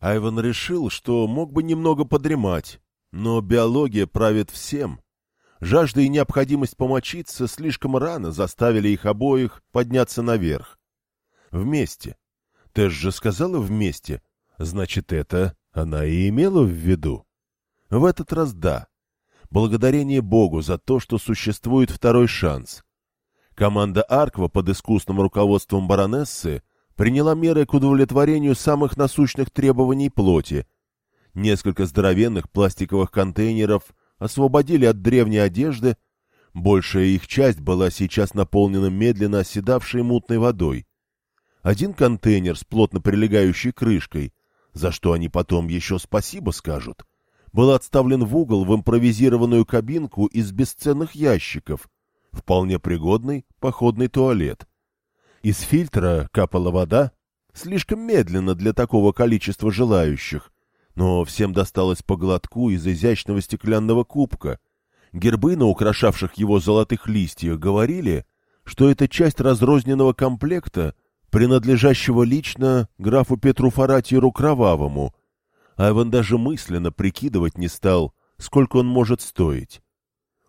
Айван решил, что мог бы немного подремать, но биология правит всем. Жажда и необходимость помочиться слишком рано заставили их обоих подняться наверх. Вместе. Тэш же сказала вместе. Значит, это она и имела в виду. В этот раз да. Благодарение Богу за то, что существует второй шанс. Команда Арква под искусным руководством баронессы приняла меры к удовлетворению самых насущных требований плоти. Несколько здоровенных пластиковых контейнеров освободили от древней одежды, большая их часть была сейчас наполнена медленно оседавшей мутной водой. Один контейнер с плотно прилегающей крышкой, за что они потом еще спасибо скажут, был отставлен в угол в импровизированную кабинку из бесценных ящиков, вполне пригодный походный туалет. Из фильтра капала вода, слишком медленно для такого количества желающих, но всем досталось по глотку из изящного стеклянного кубка. Гербы на украшавших его золотых листьях говорили, что это часть разрозненного комплекта, принадлежащего лично графу Петру Фаратьеру Кровавому. Айван даже мысленно прикидывать не стал, сколько он может стоить.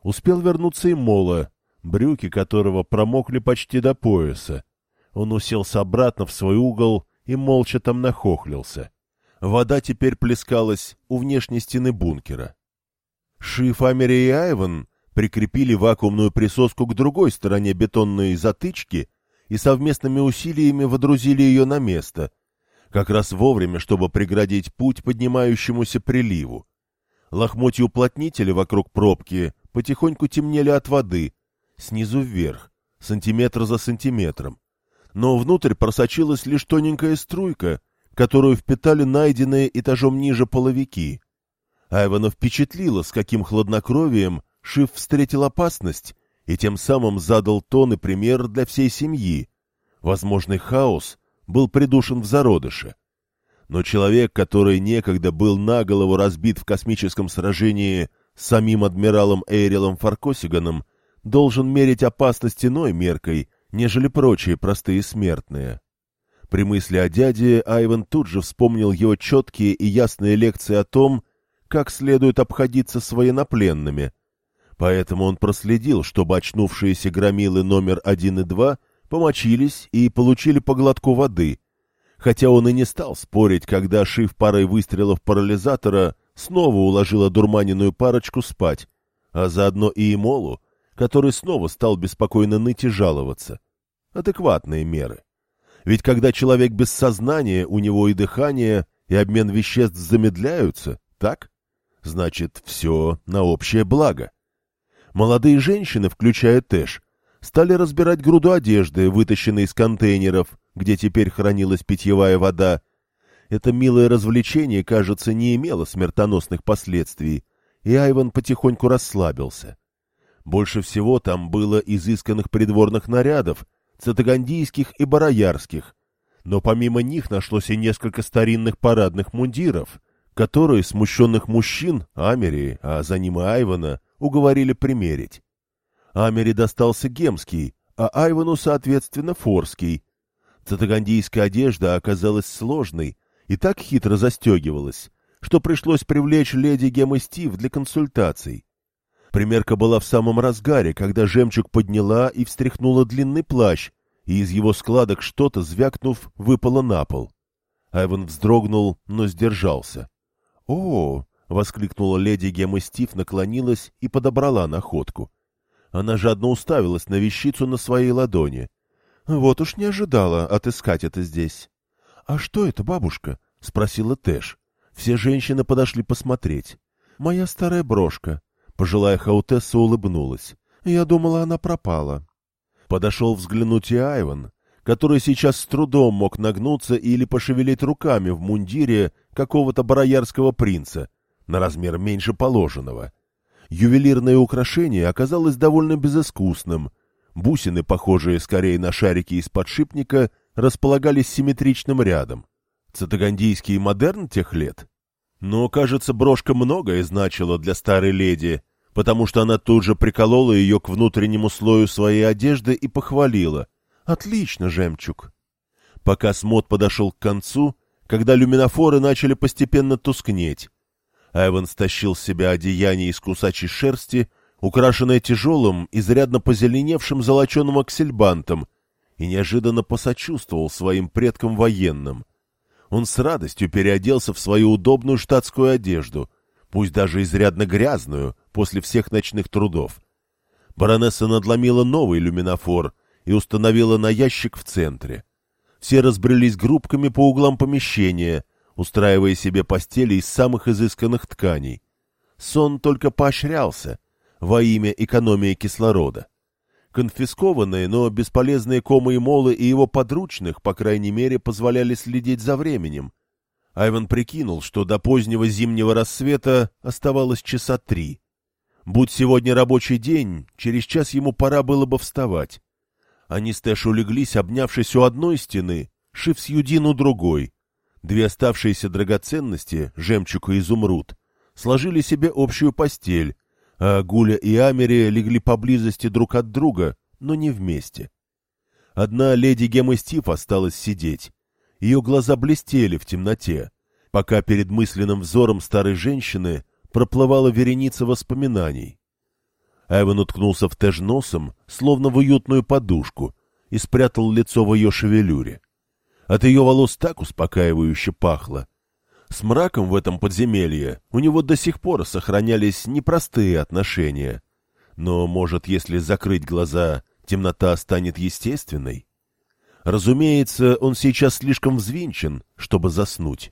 Успел вернуться и Мола, брюки которого промокли почти до пояса. Он уселся обратно в свой угол и молча там нахохлился. Вода теперь плескалась у внешней стены бункера. Шиф, Амери и Айван прикрепили вакуумную присоску к другой стороне бетонной затычки и совместными усилиями водрузили ее на место, как раз вовремя, чтобы преградить путь поднимающемуся приливу. Лохмотья уплотнителя вокруг пробки потихоньку темнели от воды, снизу вверх, сантиметр за сантиметром. Но внутрь просочилась лишь тоненькая струйка, которую впитали найденные этажом ниже половики. Айвана впечатлило, с каким хладнокровием Шиф встретил опасность и тем самым задал тон и пример для всей семьи. Возможный хаос был придушен в зародыше. Но человек, который некогда был наголову разбит в космическом сражении с самим адмиралом Эйрилом Фаркосиганом, должен мерить опасность иной меркой, нежели прочие простые смертные. При мысли о дяде Айван тут же вспомнил его четкие и ясные лекции о том, как следует обходиться с военнопленными. Поэтому он проследил, чтобы очнувшиеся громилы номер один и два помочились и получили по глотку воды, хотя он и не стал спорить, когда, шив парой выстрелов парализатора, снова уложила дурманенную парочку спать, а заодно и Эмолу, который снова стал беспокойно ныть и жаловаться. Адекватные меры. Ведь когда человек без сознания, у него и дыхание, и обмен веществ замедляются, так? Значит, все на общее благо. Молодые женщины, включая Тэш, стали разбирать груду одежды, вытащенной из контейнеров, где теперь хранилась питьевая вода. Это милое развлечение, кажется, не имело смертоносных последствий, и Айван потихоньку расслабился. Больше всего там было изысканных придворных нарядов, цитагандийских и бароярских, но помимо них нашлось и несколько старинных парадных мундиров, которые смущенных мужчин, Амери, а за ним и Айвана, уговорили примерить. Амери достался гемский, а Айвану, соответственно, форский. Цитагандийская одежда оказалась сложной и так хитро застегивалась, что пришлось привлечь леди Гем Стив для консультаций. Примерка была в самом разгаре, когда жемчуг подняла и встряхнула длинный плащ, и из его складок что-то, звякнув, выпало на пол. Айван вздрогнул, но сдержался. «О!» — воскликнула леди Гем и Стив, наклонилась и подобрала находку. Она жадно уставилась на вещицу на своей ладони. «Вот уж не ожидала отыскать это здесь». «А что это, бабушка?» — спросила Тэш. Все женщины подошли посмотреть. «Моя старая брошка. Пожилая Хаутесса улыбнулась. Я думала, она пропала. Подошел взглянуть и Айван, который сейчас с трудом мог нагнуться или пошевелить руками в мундире какого-то бароярского принца, на размер меньше положенного. Ювелирное украшение оказалось довольно безыскусным. Бусины, похожие скорее на шарики из подшипника, располагались симметричным рядом. Цитагандийский модерн тех лет? Но, кажется, брошка многое значила для старой леди, потому что она тут же приколола ее к внутреннему слою своей одежды и похвалила. «Отлично, жемчуг!» Пока смот подошел к концу, когда люминофоры начали постепенно тускнеть. Айван стащил с себя одеяние из кусачей шерсти, украшенное тяжелым, изрядно позеленевшим золоченым аксельбантом, и неожиданно посочувствовал своим предкам военным. Он с радостью переоделся в свою удобную штатскую одежду, пусть даже изрядно грязную, после всех ночных трудов. Баронесса надломила новый люминофор и установила на ящик в центре. Все разбрелись группками по углам помещения, устраивая себе постели из самых изысканных тканей. Сон только поощрялся во имя экономии кислорода. Конфискованные, но бесполезные комы и молы и его подручных, по крайней мере, позволяли следить за временем. Айван прикинул, что до позднего зимнего рассвета оставалось часа три. Будь сегодня рабочий день, через час ему пора было бы вставать. Они с Тэш улеглись, обнявшись у одной стены, Шив с Юдин другой. Две оставшиеся драгоценности, жемчуг и изумруд, сложили себе общую постель, а Гуля и Амери легли поблизости друг от друга, но не вместе. Одна леди Гемостив осталась сидеть. Ее глаза блестели в темноте, пока перед мысленным взором старой женщины проплывала вереница воспоминаний. Айван уткнулся в Тэш носом, словно в уютную подушку, и спрятал лицо в ее шевелюре. От ее волос так успокаивающе пахло, с мраком в этом подземелье у него до сих пор сохранялись непростые отношения. Но, может, если закрыть глаза, темнота станет естественной? Разумеется, он сейчас слишком взвинчен, чтобы заснуть.